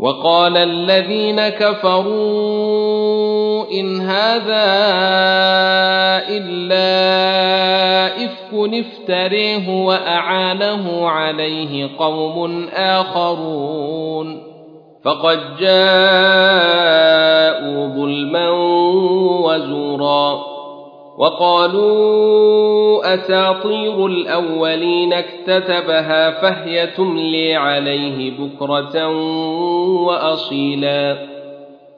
وقال الذين كفروا إن هذا إلا إفك افتريه وأعانه عليه قوم آخرون. فقد جاءوا ظلما وزورا. وقالوا أساطير الأولين اكتتبها فهي تملي عليه بكرة وأصيلا.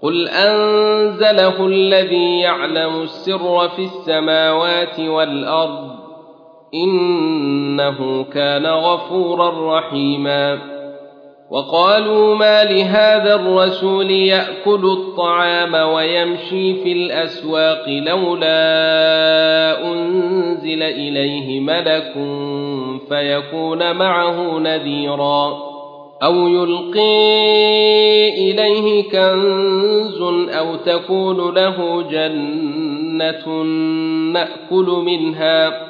قل أنزله الذي يعلم السر في السماوات والأرض إنه كان غفورا رحيما. وقالوا ما لهذا الرسول يأكل الطعام ويمشي في الأسواق لولا أنزل إليه ملك فيكون معه نذيرا أو يلقي إليه كنز أو تكون له جنة نأكل منها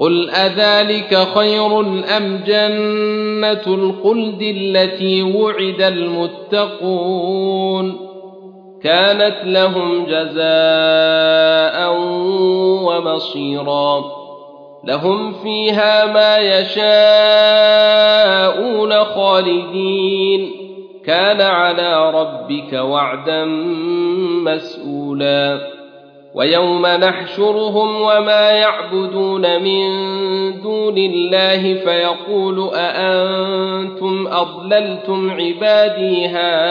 قل اذلك خير ام جنه الخلد التي وعد المتقون كانت لهم جزاء ومصيرا لهم فيها ما يشاءون خالدين كان على ربك وعدا مسئولا ويوم نحشرهم وما يعبدون من دون الله فيقول أأنتم أضللتم عبادي هؤلاء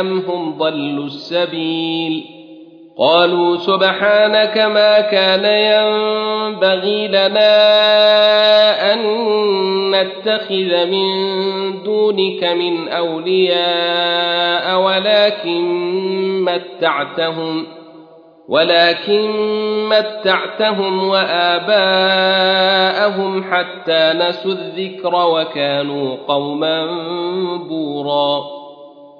أم هم ضلوا السبيل قالوا سبحانك ما كان ينبغي لنا أن نتخذ من دونك من أولياء ولكن متعتهم ولكن متعتهم وآباءهم حتى نسوا الذكر وكانوا قوما بورا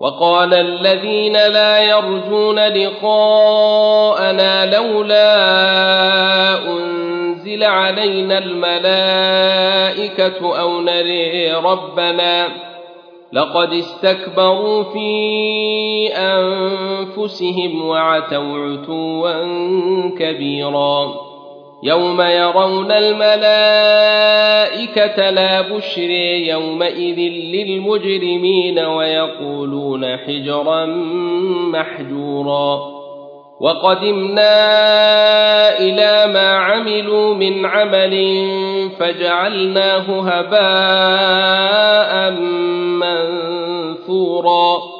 وقال الذين لا يرجون لقاءنا لولا أنزل علينا الملائكة أو نري ربنا لقد استكبروا في أنفسهم وعتوا عتوا كبيرا يوم يرون الملائكة لا بشر يومئذ للمجرمين ويقولون حجرا محجورا. وقدمنا إلى ما عملوا من عمل فجعلناه هباء منثورا.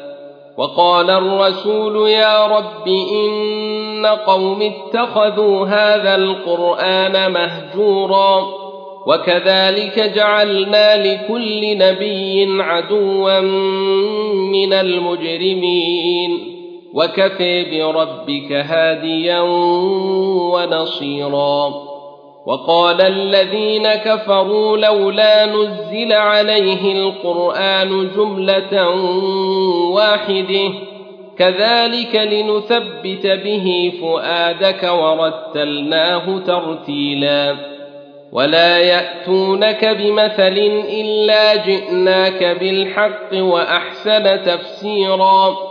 وقال الرسول يا رب إن قوم اتخذوا هذا القرآن مهجورا وكذلك جعلنا لكل نبي عدوا من المجرمين وكفى بربك هاديا ونصيرا وقال الذين كفروا لولا نزل عليه القرآن جملة واحدة كذلك لنثبت به فؤادك ورتلناه ترتيلا. ولا يأتونك بمثل إلا جئناك بالحق وأحسن تفسيرا.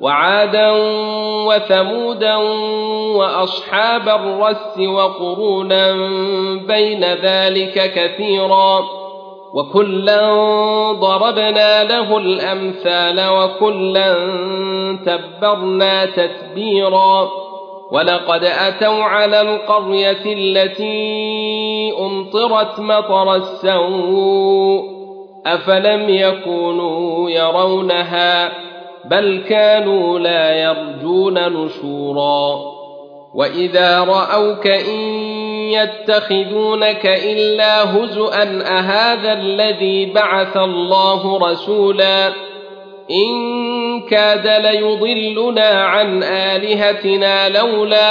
وعادا وثمودا وأصحاب الرس وقرونا بين ذلك كثيرا وكلا ضربنا له الأمثال وكلا تبرنا تتبيرا ولقد أتوا على القرية التي أمطرت مطر السوء أفلم يكونوا يرونها بل كانوا لا يرجون نشورا. وإذا رأوك إن يتخذونك إلا هزءا أهذا الذي بعث الله رسولا؟ إن كاد ليضلنا عن آلهتنا لولا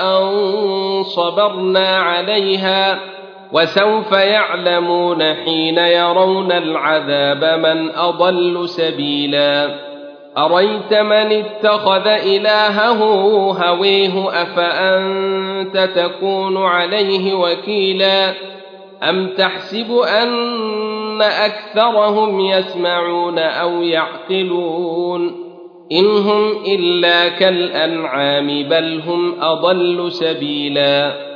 أن صبرنا عليها. وسوف يعلمون حين يرون العذاب من أضل سبيلا. أريت من اتخذ إلهه هويه أفأنت تكون عليه وكيلا؟ أم تحسب أن أكثرهم يسمعون أو يعقلون؟ إن هم إلا كالأنعام بل هم أضل سبيلا.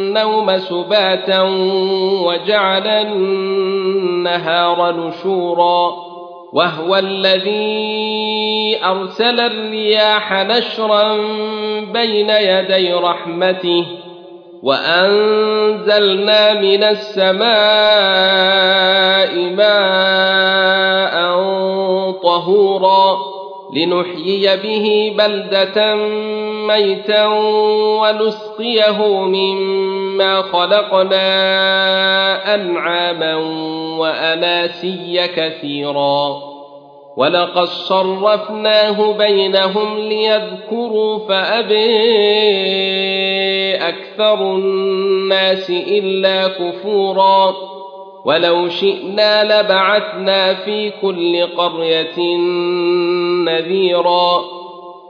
والنوم سباتا وجعل النهار نشورا وهو الذي أرسل الرياح نشرا بين يدي رحمته وأنزلنا من السماء ماء طهورا لنحيي به بلدة ميتا ونسقيه مما خلقنا أنعاما وأناسيا كثيرا. ولقد صرفناه بينهم ليذكروا فأبي أكثر الناس إلا كفورا. ولو شئنا لبعثنا في كل قرية نذيرا.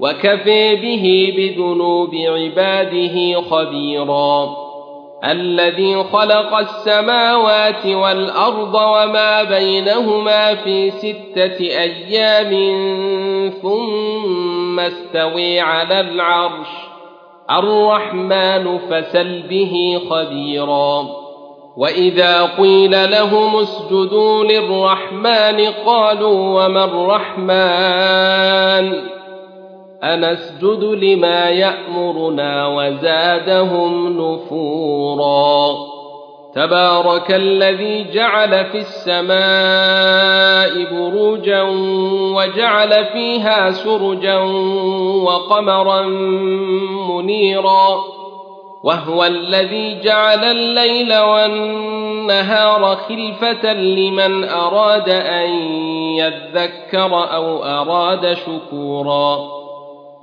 وكفى به بذنوب عباده خبيرا. الذي خلق السماوات والأرض وما بينهما في ستة أيام ثم استوي على العرش. الرحمن فسل به خبيرا. وإذا قيل لهم اسجدوا للرحمن قالوا وما الرحمن؟ أنسجد لما يأمرنا وزادهم نفورا. تبارك الذي جعل في السماء بروجا وجعل فيها سرجا وقمرا منيرا. وهو الذي جعل الليل والنهار خلفة لمن أراد أن يذكر أو أراد شكورا.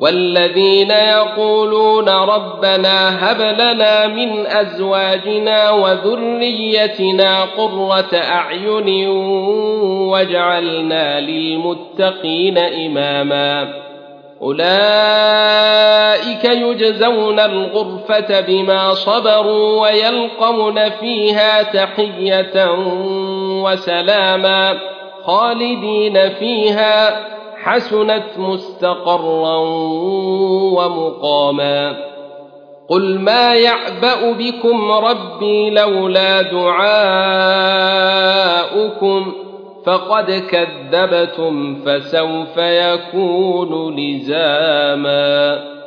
والذين يقولون ربنا هب لنا من أزواجنا وذريتنا قرة أعين واجعلنا للمتقين إماما. أولئك يجزون الغرفة بما صبروا ويلقون فيها تحية وسلاما خالدين فيها. حسنت مستقرا ومقاما. قل ما يعبأ بكم ربي لولا دعاؤكم فقد كذبتم فسوف يكون لزاما.